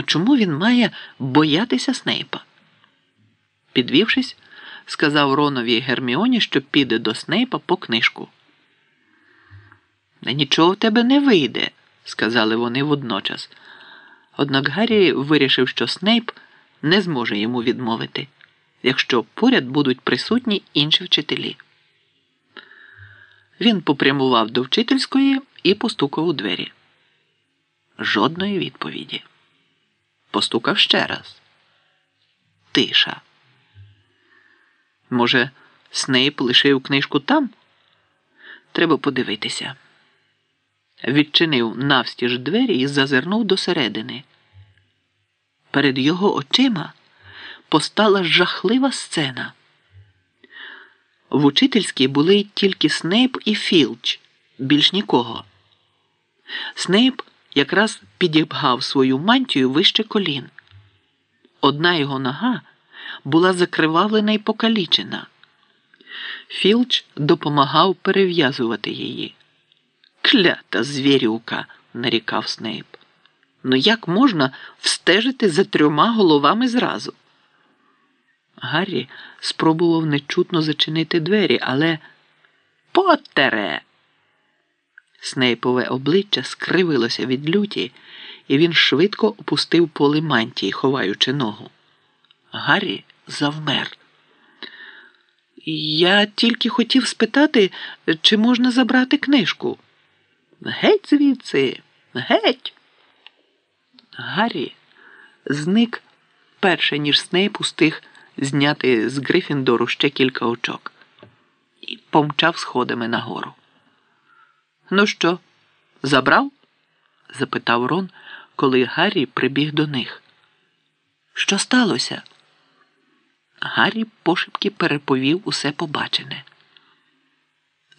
Ну чому він має боятися Снейпа? Підвівшись, сказав Ронові Герміоні, що піде до Снейпа по книжку. Нічого в тебе не вийде, сказали вони водночас. Однак Гаррі вирішив, що Снейп не зможе йому відмовити, якщо поряд будуть присутні інші вчителі. Він попрямував до вчительської і постукав у двері. Жодної відповіді. Постукав ще раз. Тиша. Може, Снейп лишив книжку там? Треба подивитися. Відчинив навстіж двері і зазирнув досередини. Перед його очима постала жахлива сцена. В учительській були тільки Снейп і Філч, більш нікого. Снейп якраз підібгав свою мантію вище колін. Одна його нога була закривавлена і покалічена. Філч допомагав перев'язувати її. Клята звірюка, нарікав Снейп. Ну як можна встежити за трьома головами зразу? Гаррі спробував нечутно зачинити двері, але Поттере! Снейпове обличчя скривилося від люті, і він швидко опустив поли мантії, ховаючи ногу. Гаррі завмер. Я тільки хотів спитати, чи можна забрати книжку. Геть звідси, геть. Гаррі зник перше, ніж Снейп устиг зняти з Грифіндору ще кілька очок і помчав сходами нагору. Ну що, забрав? запитав Рон, коли Гаррі прибіг до них. Що сталося? Гаррі пошепки переповів усе побачене.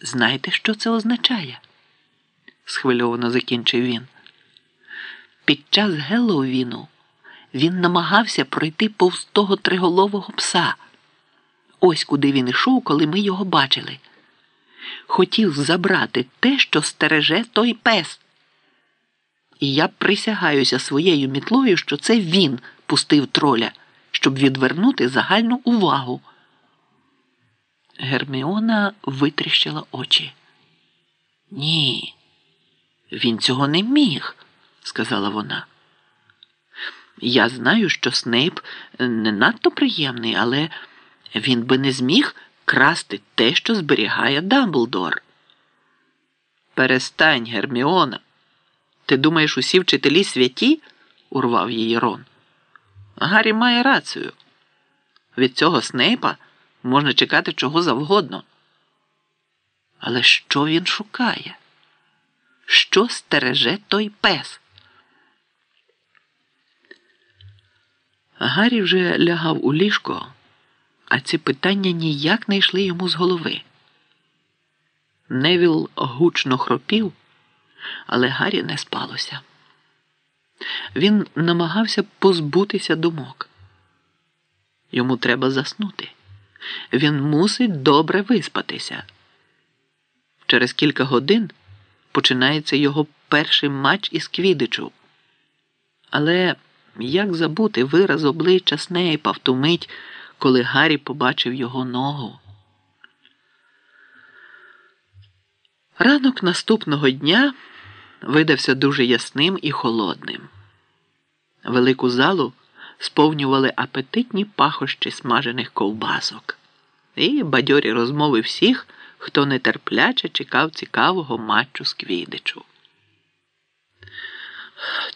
Знаєте, що це означає? схвильовано закінчив він. Під час Геловіну він намагався пройти повз того триголового пса. Ось куди він йшов, коли ми його бачили. Хотів забрати те, що стереже той пес. І я присягаюся своєю мітлою, що це він пустив троля, щоб відвернути загальну увагу. Герміона витріщила очі. Ні, він цього не міг, сказала вона. Я знаю, що Снейп не надто приємний, але він би не зміг красти те, що зберігає Дамблдор. Перестань, Герміона. Ти думаєш, усі вчителі святі? урвав її Рон. Гаррі має рацію. Від цього Снейпа можна чекати чого завгодно. Але що він шукає? Що стереже той пес? Гаррі вже лягав у ліжко, а ці питання ніяк не йшли йому з голови. Невіл гучно хропів, але Гаррі не спалося. Він намагався позбутися думок. Йому треба заснути. Він мусить добре виспатися. Через кілька годин починається його перший матч із Квідичу. Але як забути вираз обличчя Снейпа в ту мить, коли Гаррі побачив його ногу? Ранок наступного дня видався дуже ясним і холодним. Велику залу сповнювали апетитні пахощі смажених ковбасок і бадьорі розмови всіх, хто нетерпляче чекав цікавого матчу з Квідичу.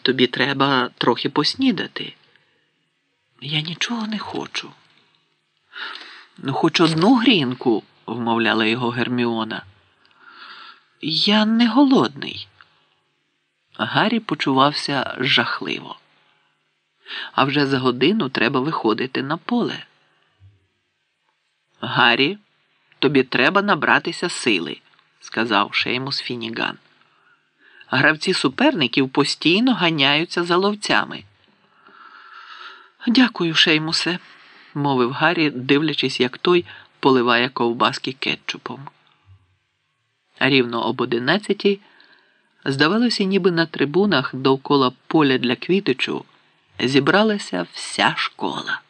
Тобі треба трохи поснідати. Я нічого не хочу. Ну, хоч одну грінку, вмовляла його Герміона. Я не голодний. Гаррі почувався жахливо. А вже за годину треба виходити на поле. Гаррі, тобі треба набратися сили, сказав Шеймус Фініган. Гравці суперників постійно ганяються за ловцями. Дякую, Шеймусе, мовив Гаррі, дивлячись, як той поливає ковбаски кетчупом. Рівно об одинадцятій здавалося, ніби на трибунах довкола поля для квітичу зібралася вся школа.